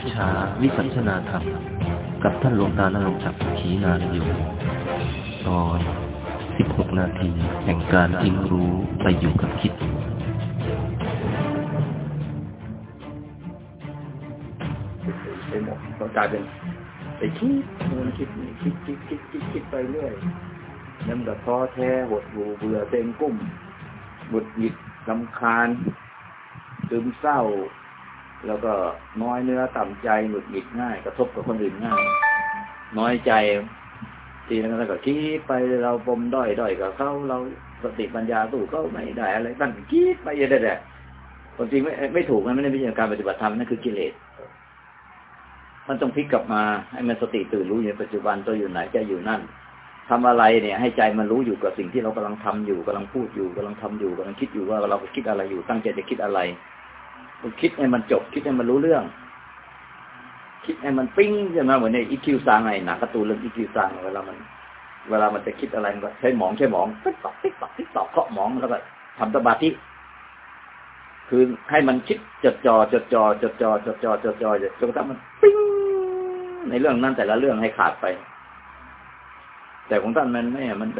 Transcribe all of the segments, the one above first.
พุทธาวิสัชนาธรรม กับท่านหลวงตานรงศักดิ์ขีนานอยู่ ตอน 16 นาทีแห่งการทิ้งรู้ไปอยู่กับคิด ไปหมดก็กลายเป็นไปคิดมันคิดคิดคิดคิดคิดคิดไปเรื่อยนั่นก็ท้อแท้หดหูเบื่อเต็งกุ้มบุดหงิดลำคาญซึมเศร้า แล้วก็น้อยเนื้อต่ำใจหงุดหงิดง่าย กระทบกับคนอื่นง่าย น้อยใจทีนั้นแล้วก็คิดไปเราปมด้อยด้อยกับเขาเราสติปัญญาสู้เขาไม่ได้อะไรตั้งคิดไปเยอะแยะคนจริงไม่ไม่ถูกมันไม่ได้เป็นการปฏิบัติธรรมนั่นคือกิเลสมันต้องพลิกกลับมาให้มันสติตื่นรู้อยู่ปัจจุบันตัวอยู่ไหนใจอยู่นั่นทำอะไรเนี่ย ให้ใจมันรู้อยู่กับสิ่งที่เรากำลังทำอยู่กำลังพูดอยู่กำลังทำอยู่กำลังคิดอยู่ว่าเราคิดอะไรอยู่ตั้งใจจะคิดอะไร คิดให้มันจบ คิดให้มันรู้เรื่อง คิดให้มันปิ้งใช่ไหมเหมือนในอิคคิวซังไงหนังการ์ตูนเรื่องอิคคิวซังเวลามัน เวลามันจะคิดอะไรมันก็ใช้หมองใช้หมองติ๊กตอกติ๊กตอกติ๊กตอกเคาะหมองแล้วก็ทำสมาธิคือให้มันคิดจดจ่อจดจ่อจดจ่อจดจ่อจดจ่อจนกระทั่งมันปิ้งในเรื่องนั้นแต่ละเรื่องให้ขาดไป แต่ของท่านมันไม่มันไป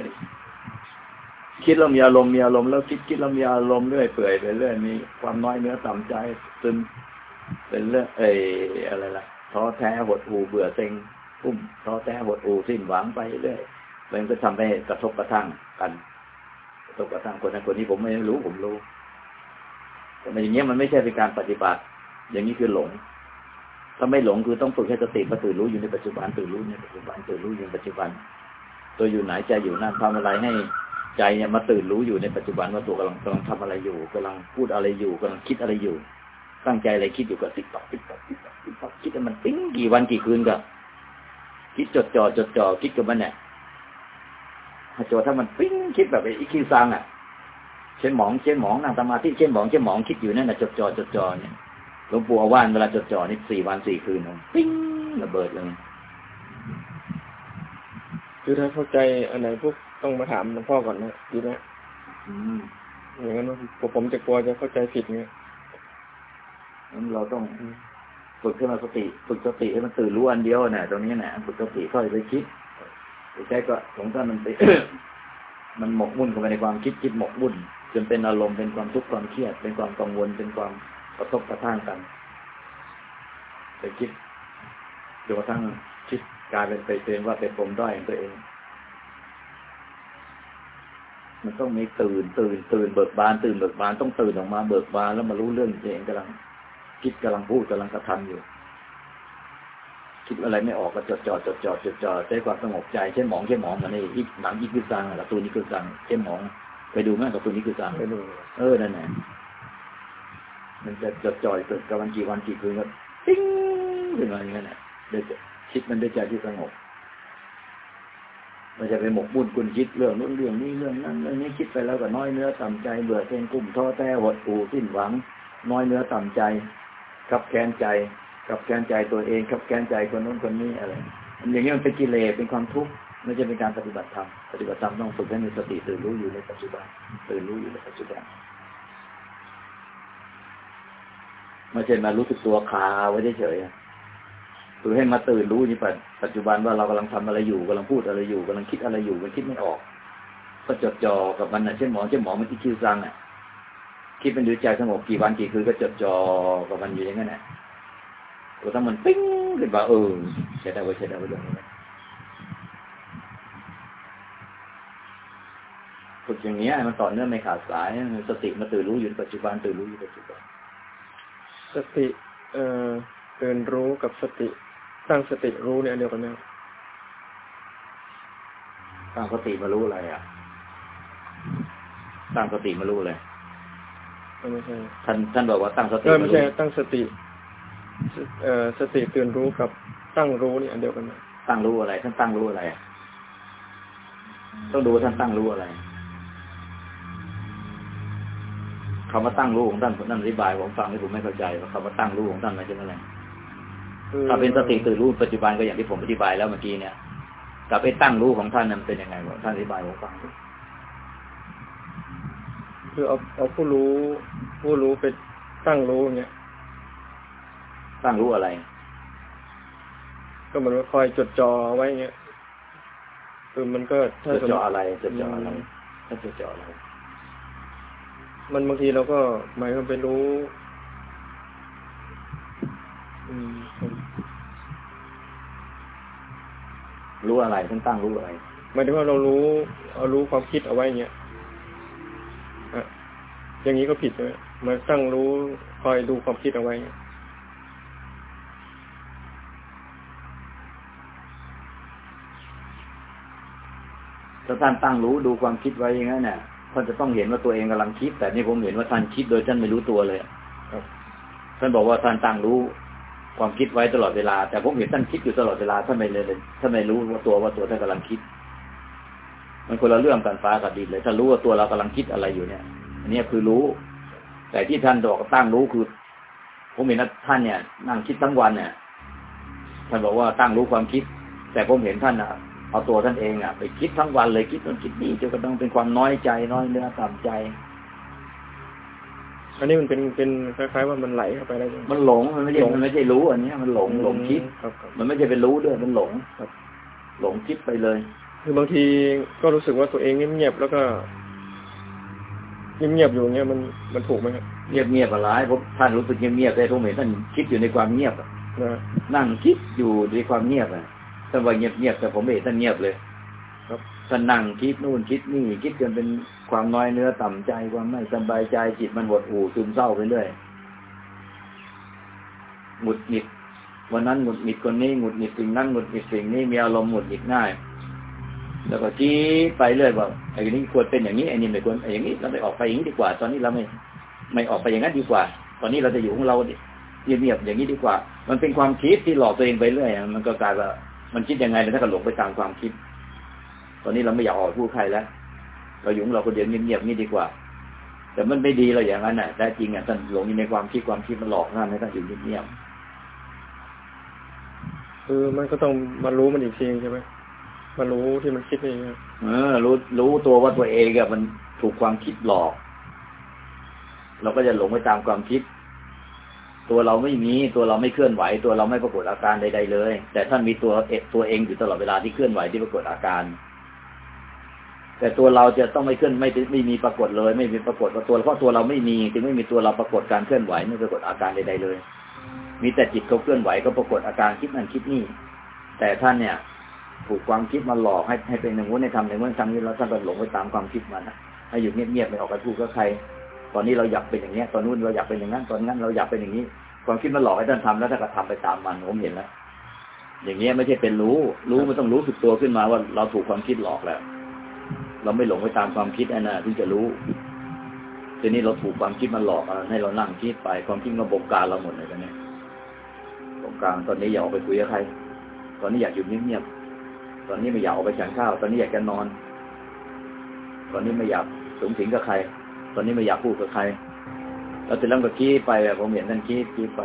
คิดแล้วมีอารมณ์มีอารมณ์แล้วคิดคิดแล้วมีอารมณ์เรื่อยเปื่อยไปเรื่อยมีความน้อยเนื้อต่ำใจซึมเป็นเรื่องเอออะไรล่ะท้อแท้หดหูเบื่อเซ็งพุ่มท้อแท้หดหูสิ้นหวังไปเรื่อยมันก็ทำให้กระทบกระทั่งกันกระทบกระทั่งคนนั้นคนนี้ผมไม่รู้ผมรู้แต่อย่างเงี้ยมันไม่ใช่เป็นการปฏิบัติ อย่างนี้คือหลง ถ้าไม่หลงคือต้องฝึกให้สติมาตื่นรู้อยู่ในปัจจุบันตื่นรู้ในปัจจุบันตื่นรู้อยู่ในปัจจุบัน ตัวอยู่ไหนใจอยู่นั่นทำอะไรให้ ใจเนี่ยมาตื่นรู้อยู่ในปัจจุบันว่าตัวกำลังกำลังทำอะไรอยู่กำลังพูดอะไรอยู่กำลังคิดอะไรอยู่ ตั้งใจอะไรคิดอยู่กับติ๊กตอกติ๊กตอกติ๊กตอกติ๊กตอกคิดมันปิ้งกี่วันกี่คืนก็คิดจดจ่อจดจ่อคิดกับมันเนี่ยถ้าจถ้ามันปิ้งคิดแบบอิคคิวซังอะ เช่นหมองเช่นหมองนั่งสมาธิเช่นหมองเช่นหมองคิดอยู่นั่นน่ะจดจ่อจดจ่อเนี่ยหลวงปู่อาว่านเวลาจดจ่อนี่สี่วันสี่คืนปิ้งระเบิดเลย คือถ้าเข้าใจอันไหนพวกต้องมาถามหลวงพ่อก่อนนะดีไหมอืมอย่างนั้นผมผมจะกลัวจะเข้าใจผิดเงี้ยงั้นเราต้องฝึกขึ้นมาสติฝึกสติให้มันตื่นรู้อันเดียวน่ะตรงนี้น่ะฝึกสติค่อยไปคิดไม่ใช่ก็สงสารมันไปมันหมกมุ่นเข้าไปในความคิดคิดหมกมุ่น จนเป็นอารมณ์เป็นความทุกข์ความเครียด เป็นความกังวลเป็นความกระทบกระทั่งกันไปคิดจนกระทั่ง คิดกลายเป็นไปเป็นว่าเป็นปมด้อยของตัวเอง มันต้องมีตื่น ตื่น ตื่นเบิกบานตื่นเบิกบานต้องตื่นออกมาเบิกบานแล้วมารู้เรื่องตัวเองกำลัง คิดกำลังพูดกำลังกระทำอยู่ คิดอะไรไม่ออกก็จดจ่อจดจ่อจดจ่อใช้ความสงบใจเช่นหมองเช่นหมองมันนี่อีกหนังอีกคือซังการ์ตูนนี่คือซังเช่นหมองไปดูไหมการ์ตูนนี่คือซังไปดูเออนั่นแหละมันจะจดจ่อยเกิดกับวันกี่วันกี่คืนก็ติ้งขึ้นมาอย่างนั้นแหละเดี๋ยว คิดมันด้วยใจที่สงบมันจะไปหมกมุ่นกุนคิดเรื่องนู้นเรื่องนี้เรื่องนั้นเรื่องนี้คิดไปแล้วก็น้อยเนื้อต่ำใจเบื่อเซ็งกุ้มท้อแท้หดหู่สิ้นหวัง น้อยเนื้อต่ำใจกับแค้นใจกับแค้นใจตัวเองกับแค้นใจคนนู้นคนนี้อะไรอย่างนี้มันเป็นกิเลสเป็นความทุกข์ไม่ใช่เป็นการปฏิบัติธรรมปฏิบัติธรรมต้องฝึกให้มีสติตื่นรู้อยู่ในปัจจุบันตื่นรู้อยู่ในปัจจุบันไม่ใช่มารู้สึกตัวคาไว้เฉยๆ คือให้มาตื่นรู้ในปัจจุบันว่าเรากำลังทำอะไรอยู่กำลังพูดอะไรอยู่กำลังคิดอะไรอยู่มันคิดไม่ออก ก็จดจ่อกับมันนะเช่นหมอเช่นหมอมันที่คิวซังอะคิดเป็นดูใจสงบกี่วันกี่คืนก็จดจ่อกับมันอยู่อย่างนั้นแหละก็ถ้ามันปิ้งขึ้นมาเออใช้ได้ไว้ใช้ได้ไว้อย่างนี้ฝึกอย่างนี้มันต่อเนื่องไม่ขาดสายสติมาตื่นรู้อยู่ปัจจุบันตื่นรู้อยู่ปัจจุบันสติ เอ่อตื่นรู้กับสติ ตั้งสติรู้เนี่ยอันเดียวกันไหมครับตั้งสติมารู้อะไรอะ ตั้งสติมารู้เลยไม่ใช่ท่านท่านบอกว่าตั้งสติเออมาไม่รู้ใช่ตั้งสติเอ่อสติตื่นรู้กับตั้งรู้นี่อันเดียวกันไหมตั้งรู้อะไร ท่านตั้งรู้อะไร ต้องดูว่าท่านตั้งรู้อะไรคำว่าตั้งรู้ของท่านท่านอธิบายผมฟังที่ผมไม่เข้าใจว่าคำว่าตั้งรู้ของท่านหมายถึงอะไรคือ ถ้าเป็นสติตื่นรู้ปัจจุบันก็อย่างที่ผมอธิบายแล้วเมื่อกี้เนี่ยกับไอ้ตั้งรู้ของท่านนั้นเป็นยังไงวะท่านอธิบายผมฟังดิคือเอาเอาผู้รู้ผู้รู้ไปตั้งรู้อย่างเงี้ยตั้งรู้อะไร ก็เหมือนว่าคอยจดจ่อไว้เงี้ยคือมันก็จดจ่ออะไรจดจ่ออะไรถ้าจดจ่ออะไรมันบางทีเราก็หมายความไปรู้อืม รู้อะไรท่านตั้งรู้อะไรหมายถึงว่าเรารู้เอารู้ความคิดเอาไว้เงี้ยอะอย่างนี้ก็ผิดใช่ไหมเหมาตั้งรู้คอยดูความคิดเอาไว้เงี้ยถ้าท่านตั้งรู้ดูความคิดไว้อย่างนั้นเนี่ยท่านจะต้องเห็นว่าตัวเองกำลังคิด แต่นี่ผมเห็นว่าท่านคิดโดยท่านไม่รู้ตัวเลยครับท่านบอกว่าท่านตั้งรู้ ความคิดไว้ตลอดเวลา แต่ผมเห็นท่านคิดอยู่ตลอดเวลาท่านไม่เลยท่านไม่รู้ว่าตัวว่าตัวท่านกำลังคิด มันคนละเรื่องกันฟ้ากับดินเลยถ้ารู้ว่าตัวเรากำลังคิดอะไรอยู่เนี่ย อันนี้คือรู้ แต่ที่ท่านบอกตั้งรู้คือ ผมเห็นว่าท่านเนี่ย นั่งคิดทั้งวันเนี่ยท่านบอกว่าตั้งรู้ความคิด แต่ผมเห็นท่านอะเอาตัวท่านเองอะไปคิดทั้งวันเลยคิดนั่นคิดนี่จนกระทั่งเป็นความน้อยใจน้อยเนื้อต่ำใจ อันนี้มันเป็นเป็นคล้ายๆว่ามันไหลเข้าไปแล้วใช่ไหมมันหลงมันไม่ใช่มันไม่ใช่รู้อันเนี้ยมันหลงหลงคิดครับครับมันไม่ใช่เป็นรู้ด้วยมันหลงครับหลงคิดไปเลย คือบางทีก็รู้สึกว่าตัวเองเงียบๆแล้วก็เงียบๆอยู่เงี้ยมันมันถูกไหมครับเงียบเงียบอะไรผมท่านรู้สึกเงียบเงียบแต่ผมเห็นท่านคิดอยู่ในความเงียบอะนะนั่งคิดอยู่ในความเงียบอะท่านว่าเงียบเงียบแต่ผมไม่เห็นท่านเงียบเลย ครับ ท่านนั่งคิดนู่นคิดนี่คิดจนเป็นความน้อยเนื้อต่ำใจความไม่สบายใจจิตมันหดหู่ซึมเศร้าไปเรื่อยหงุดหงิดวันนั้นหงุดหงิดคนนี้หงุดหงิดสิ่งนั้นหงุดหงิดสิ่งนี้มีอารมณ์หงุดหงิดง่าย แล้วก็คิดไปเรื่อยว่าไอ้นี้ควรเป็นอย่างนี้ไอ้นี่ไม่ควรไอ้อย่างนี้เราไปออกไปอย่างนี้ดีกว่า ตอนนี้เราไม่ไม่ออกไปอย่างนั้นดีกว่า ตอนนี้เราจะอยู่ของเราเงียบๆอย่างนี้ดีกว่า มันเป็นความคิดที่หลอกตัวเองไปเรื่อยมันก็กลายว่ามันคิดยังไงแล้วถ้าก็หลงไปตามความคิด ตอนนี้เราไม่อยากออกพูดใครแล้วเราอยู่ของเราคนเดียวเงียบๆนี่ดีกว่า แต่มันไม่ดีเราอย่างนั้นน่ะแต่จริงอะท่านหลงอยู่ในความคิดความคิดมันหลอกท่านให้ท่านอยู่เงียบคือมันก็ต้องมารู้มันอีกทีใช่ไหมมารู้ที่มันคิดเองครับๆเออ รู้รู้ตัวว่าตัวเองอะมันถูกความคิดหลอก เราก็จะหลงไปตามความคิด ตัวเราไม่มีตัวเราไม่เคลื่อนไหว ตัวเราไม่ปรากฏอาการใดๆเลย แต่ท่านมีตัวเอตัวเองอยู่ตลอดเวลาที่เคลื่อนไหวที่ปรากฏอาการ แต่ตัวเราจะต้องไม่เคลื่อนไม่ไม่มีปรากฏเลย ไม่มีปรากฏว่าตัวเพราะตัวเราไม่มีจึงไม่มีตัวเราปรากฏการเคลื่อนไหวไม่ปรากฏอาการใดๆเลย มีแต่จิตเขาเคลื่อนไหวก็ปรากฏอาการคิดนั่นคิดนี่ แต่ท่านเนี่ยถูกความคิดมาหลอกให้ให้เป็นอย่งนู้นในทำในเมื่อทำนี้แล้วท่านก็หลงไปตามความคิดมันนะให้อยู่เงียบๆไม่ออกไปพูดกับใคร ตอนนี้เราอยากเป็นอย่างเนี้ยตอนนู้นเราอยากเป็นอย่างนั้น ตอนนั้นเราอยากเป็นอย่างนี้ ความคิดมันหลอกให้ท่านทำแล้วท่านก็ทำไปตามมันผมเห็นแล้วอย่างเงี้ยไม่ใช่เป็นรู้ รู้มันต้องรู้สึกตัวขึ้นมาว่าเราถูกความคิดหลอกแล้ว เราไม่หลงไปตามความคิดนั่นนะถึงจะรู้ ทีนี้เราถูกความคิดมันหลอกอะให้เรานั่งคิดไปความคิดมันบงการเราหมดเลยตอนนี้บงการตอนนี้อยากออกไปคุยกับใคร ตอนนี้อยากอยู่เงียบๆตอนนี้ไม่อยากออกไปฉันข้าว ตอนนี้อยากจะนอน ตอนนี้ไม่อยากสูงสิงกับใคร ตอนนี้ไม่อยากพูดกับใครเราจะเริ่มกับคิดไปผมเห็นท่านคิดคิดไป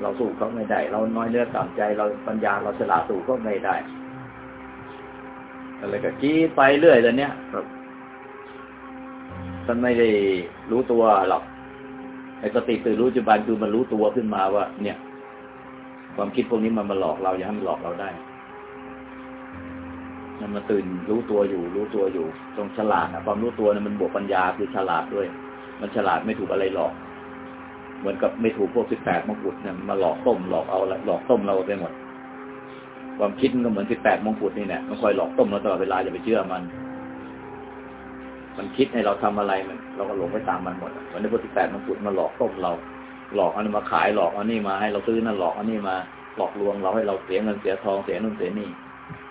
เราสู้เขาไม่ได้ เราน้อยเนื้อต่ำใจ เราปัญญาเราฉลาดสู้เขาไม่ได้ อะไรก็คิดไปเรื่อยเลยเนี้ยครับท่านไม่ได้รู้ตัวหรอกไอ้สติตื่นรู้ปัจจุบันคือมันรู้ตัวขึ้นมาว่า เนี่ย ความคิดพวกนี้มันมาหลอกเราอย่าให้มันหลอกเราได้มันมาตื่นรู้ตัวอยู่ รู้ตัวอยู่ ตรงฉลาดนะความรู้ตัวเนี่ยมันบวกปัญญาคือฉลาดด้วย มันฉลาดไม่ถูกอะไรหลอก เหมือนกับไม่ถูกพวกสิบแปดมงกุฎเนี่ยมาหลอกต้มหลอกเอาหลอกต้มเราไปหมด ความคิดมันก็เหมือนสิบแปดมงกุฎนี่แหละมันคอยหลอกต้มเราตลอดเวลาอย่าไปเชื่อมัน มันคิดให้เราทำอะไรมัน เราก็หลงไปตามมันหมดวันนี้พวกสิบแปดมงกุฎมาหลอกต้มเรา หลอกอันนี้มาขายหลอกอันนี้มาให้เราซื้อนั่นหลอกอันนี้มาหลอกลวงเราให้เราเสียเงินเสียทองเสียนู่นเสียนี่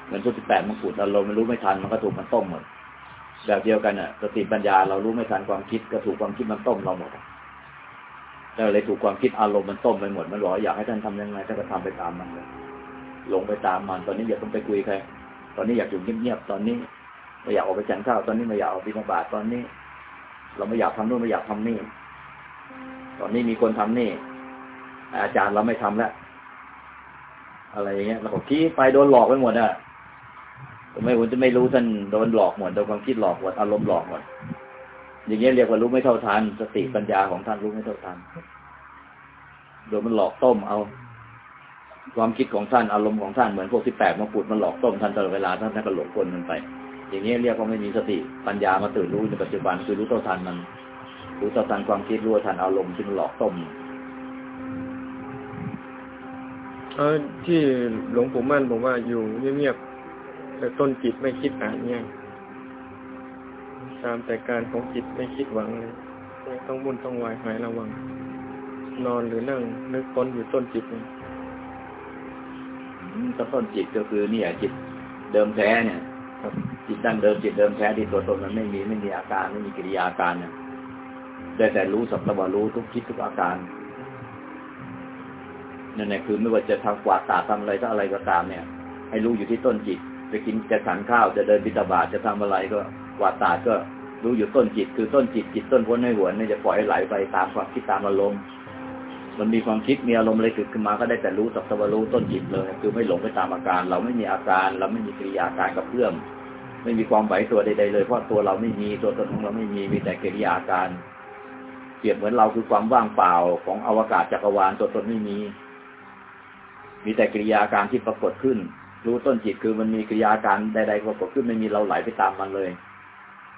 เหมือนพวกสิบแปดมงกุฎเราไม่รู้ไม่ทันมันก็ถูกมันต้มหมดแบบเดียวกันอะสติปัญญาเรารู้ไม่ทันความคิดก็ถูกความคิดมันต้มเราหมดเราเลยถูกความคิดอารมณ์มันต้มไปหมดมันบอกอยากให้ท่านทำยังไงท่านก็ทำไปตามมันเลย หลงไปตามมัน ตอนนี้อยากต้องไปคุยใคร ตอนนี้อยากอยู่เงียบๆ ตอนนี้ไม่อยากออกไปฉันข้าว ตอนนี้ไม่อยากออกบิณฑบาตตอนนี้ เราไม่อยากทำนู่นไม่อยากทำนี่ ตอนนี้มีคนทำนี่ อาจารย์เราไม่ทำแล้ว อะไรอย่างเงี้ยเราก็คิดไปโดนหลอกไปหมดอะทำไมคุณจะไม่รู้ท่านโดนหลอกหมดโดนความคิดหลอกหมดอารมณ์หลอกหมด อย่างเงี้ยเรียกว่ารู้ไม่เท่าทันสติปัญญาของท่านรู้ไม่เท่าทันโดยมันหลอกต้มเอา ความคิดของท่านอารมณ์ของท่านเหมือนพวกที่แปดมาปุดมันหลอกต้มท่านตลอดเวลาท่านท่านก็หลงกลมันไป อย่างนี้เรียกว่าไม่มีสติปัญญามาตื่นรู้ในปัจจุบันคือรู้เท่าทันมัน รู้เท่าทันความคิดรู้ท่าทันอารมณ์ที่มันหลอกต้มเออที่หลวงปู่มั่นบอกว่าอยู่เงียบๆแต่ต้นจิตไม่คิดอ่านเนี่ยตามแต่การของจิตไม่คิดหวังเลยไม่ต้องมุ่นต้องวายหายระวัง นอนหรือนั่งนึกค้นอยู่ต้นจิตเลย อืมต้นจิตก็คือเนี่ยจิตเดิมแท้เนี่ยจิตดั้งเดิมจิตเดิมแท้ที่ตัวตนมันไม่มีไม่มีอาการไม่มีกิริยาการเนี่ยได้แต่รู้สักตะวันรู้ทุกคิดทุกอาการนั่นแหละคือไม่ว่าจะทำกวาดตาทำอะไรถ้าอะไรก็ตามเนี่ย ให้รู้อยู่ที่ต้นจิต จะกินจะฉันข้าวจะเดินบิณฑบาจะทำอะไรก็กวาดตาก็รู้อยู่ต้นจิต คือต้นจิตจิตต้นพ้นให้หวนเนี่ยจะปล่อยให้ไหลไปตามความคิดตามอารมณ์ มันมีความคิดมีอารมณ์อะไรเกิดขึ้นมาก็ได้แต่รู้สักตะวรู้ต้นจิตเลย คือไม่หลงไปตามอาการ เราไม่มีอาการ เราไม่มีกิริยาการกับเพื่อมไม่มีความไหวตัวใดๆเลยเพราะตัวเราไม่มีตัวตนของเราไม่มีมีแต่กิริยาการเปรียบเหมือนเราคือความว่างเปล่าของอวกาศจักรวาลตัวตนไม่มี มีแต่กิริยาการที่ปรากฏขึ้น รู้ต้นจิตคือมันมีกิริยาการใดๆปรากฏขึ้นไม่มีเราไหลไปตามมันเลย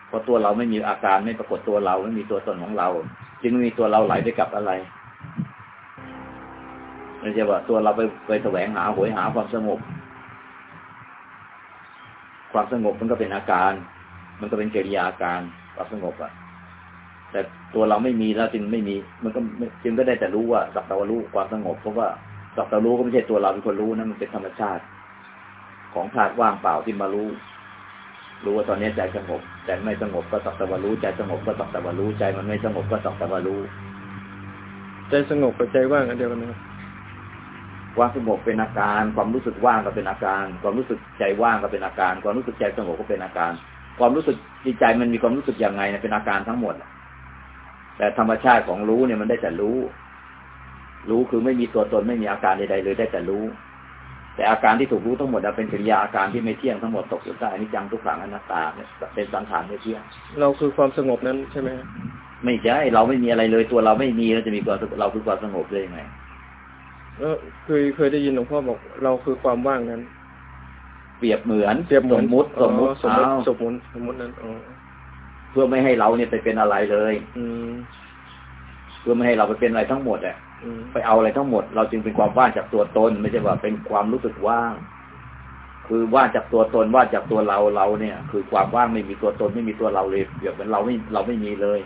เพราะตัวเราไม่มีอาการไม่ปรากฏตัวเราไม่มีตัวตนของเรา จึงไม่มีตัวเราไหลไปกับอะไร ไม่ใช่ว่าตัวเราไปไปแสวงหาหวยหาความสงบ ความสงบมันก็เป็นอาการ มันก็เป็นกิริยาการความสงบอะ แต่ตัวเราไม่มีแล้วจึงไม่มี มันก็จึงก็ได้แต่รู้ว่าสักต่ว่ารู้ความสงบเพราะว่าสักต่รู้ก็ไม่ใช่ตัวเราเป็นคนรู้นะมันเป็นธรรมชาติ ของธาตุว่างเปล่าที่มารู้รู้ว่าตอนนี้ใจสงบแต่ไม่สงบก็สักแต่ว่ารู้ใจสงบก็สักแต่ว่ารู้ใจมันไม่สงบก็สักแต่ว่ารู้ ใจสงบกับใจว่างอันเดียวกันนะ ครับความสงบเป็นอาการ ความรู้สึกว่างก็เป็นอาการ ความรู้สึกใจว่างก็เป็นอาการ ความรู้สึกใจสงบก็เป็นอาการ ความรู้สึกจิตใจมันมีความรู้สึกอย่างไงเนี่ยเป็นอาการทั้งหมดแต่ธรรมชาติของรู้เนี่ยมันได้แต่รู้ รู้คือไม่มีตัวตนไม่มีอาการใดๆเลยได้แต่รู้ แต่อาการที่ถูกรู้ทั้งหมดอะเป็นกิริยาอาการที่ไม่เที่ยงทั้งหมดตกอยู่ใต้อนิจจังทุกขังอนัตตาเนี่ยเป็นสังขารไม่เที่ยง เราคือความสงบนั้นใช่ไหมครับไม่ใช่เราไม่มีอะไรเลยตัวเราไม่มีเราจะมีความเราคือความสงบได้ยังไง แล้วเคยเคยได้ยินหลวงพ่อบอกเราคือความว่างนั้น เปรียบเหมือนเปรียบเหมือนสมมุติสมมุติอ๋อสมมติเอาสมมติสมมตินั้นอ๋อเพื่อไม่ให้เราเนี่ยไปเป็นอะไรเลย อืมเพื่อไม่ให้เราไปเป็นอะไรทั้งหมดอะอืมไปเอาอะไรทั้งหมด เราจึงเป็นความว่างจากตัวตน ไม่ใช่ว่าเป็นความรู้สึกว่าง คือว่างจากตัวตนว่างจากตัวเราเราเนี่ย คือความว่างไม่มีตัวตนไม่มีตัวเราเลยเปรียบเหมือนเราไม่เราไม่มีเลย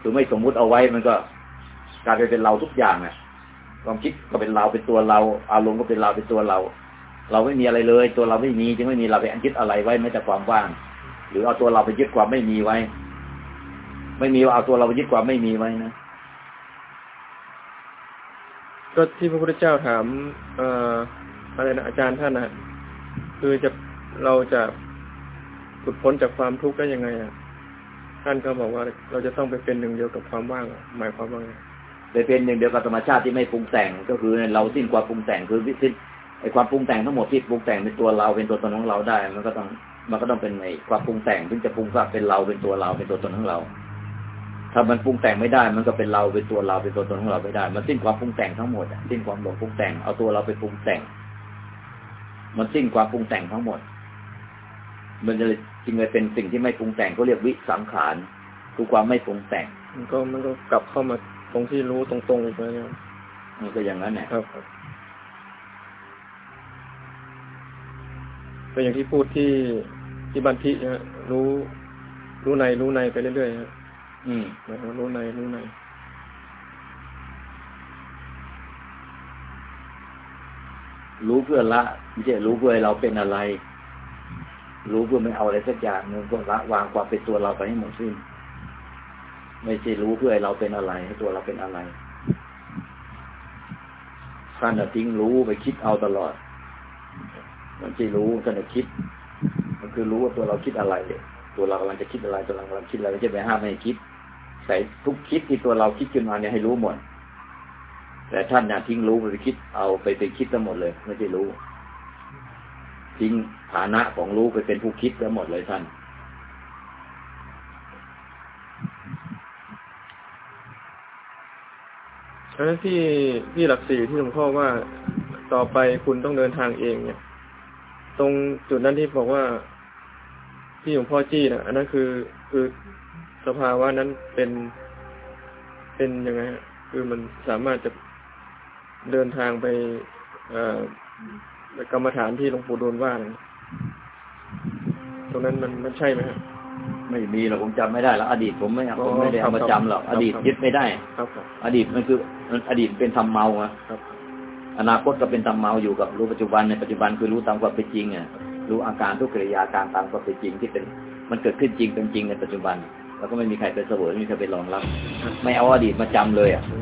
คือไม่สมมุติเอาไว้มันก็กลายไปเป็นเราทุกอย่างอะ ความคิดก็เป็นเราเป็นตัวเรา อารมณ์ก็เป็นเราเป็นตัวเรา เราไม่มีอะไรเลย ตัวเราไม่มีจึงไม่มีเราไปยึดอะไรไว้แม้แต่ความว่าง หรือเอาตัวเราไปยึดความไม่มีไว้ ไม่มีว่าเอาตัวเราไปยึดความไม่มีไว้นะก็ที่พระพุทธเจ้าถามเอ่ออะไรนะอาจารย์ท่านนะคือจะเราจะหลุดพ้นจากความทุกข์ได้ยังไงอะท่านก็บอกว่าเราจะต้องไปเป็นหนึ่งเดียวกับความว่างหมายความว่าไง ไปเป็นหนึ่งเดียวกับธรรมชาติที่ไม่ปรุงแต่ง ก็คือเราสิ้นความปรุงแต่งคือวิสิ้นไอความปรุงแต่งทั้งหมดที่ปรุงแต่งเป็นตัวเราเป็นตัวตนของเราได้ มันก็ต้องมันก็ต้องเป็นไอความปรุงแต่งถึงจะปรุงว่าเป็นเราเป็นตัวเราเป็นตัวตนของเรา ถ้ามันปรุงแต่งไม่ได้ มันก็เป็นเราเป็นตัวเราเป็นตัวตนของเราไม่ได้ มันสิ้นความปรุงแต่งทั้งหมดสิ้นความหลงปรุงแต่งเอาตัวเราไปปรุงแต่ง มันสิ้นความปรุงแต่งทั้งหมด มันจะเลยจึงเลยเป็นสิ่งที่ไม่ปรุงแต่งเขาเรียกวิสังขารคือความไม่ปรุงแต่ง มันก็มันก็กลับเข้ามา ตรงที่รู้ตรงๆอีกแล้วเนี่ยมันก็อย่างนั้นแหละครับครับเป็นอย่างที่พูดที่ที่บันทินะฮะรู้ รู้ในรู้ในไปเรื่อยๆฮะอืมหมายความว่ารู้ในรู้ในรู้เพื่อละไม่ใช่รู้เพื่อให้เราเป็นอะไร รู้เพื่อไม่เอาอะไรสักอย่างหนึงก็ละวางความเป็นตัวเราไปให้หมดสิ้น ไม่ใช่รู้เพื่อให้เราเป็นอะไร ให้ตัวเราเป็นอะไรท่านน่ะทิ้งรู้ไปคิดเอาตลอด มันไม่ใช่รู้ท่านคิด มันคือรู้ว่าตัวเราคิดอะไรตัวเรากำลังจะคิดอะไรตัวเรากำลังคิดอะไรไม่ใช่ไปห้ามไม่ให้คิดใส่ทุกคิดที่ตัวเราคิดขึ้นมาเนี่ยให้รู้หมด แต่ท่านน่ะทิ้งรู้ไปคิดเอาไปไปคิดทั้งหมดเลย ไม่ใช่รู้ ทิ้งฐานะของรู้ไปเป็นผู้คิดทั้งหมดเลยท่าน สอันนั้นที่ที่หลักสี่ที่หลวงพ่อว่าต่อไปคุณต้องเดินทางเอง เนี่ย ตรงจุดนั้นที่บอกว่าที่หลวงพ่อจี้นะอันนั้นคือคือสภาวะนั้นเป็นเป็นยังไงฮะคือมันสามารถจะเดินทางไปเอ่อกรรมฐานที่หลวงปู่ดูลว่าตรงนั้นมันมันใช่ไหมฮะ ไม่มีหรอกผมจำไม่ได้แล้วอดีตผมไม่อ๋อผมไม่ได้เอามาครับจำหรอกครับอดีตครับยึดไม่ได้ครับครับอดีตมันคือมันอดีตเป็นทำเมาอะครับอนาคตก็เป็นทำเมาอยู่กับรู้ปัจจุบันในปัจจุบันคือรู้ตามความเป็นจริงอะรู้อาการทุกกิริยาการตามความเป็นจริงที่เป็นมันเกิดขึ้นจริงเป็นจริงในปัจจุบัน แล้วก็ไม่มีใครไปเสวยไม่มีใครไปรองรับ ไม่เอาอดีตมาจำเลยอะอืม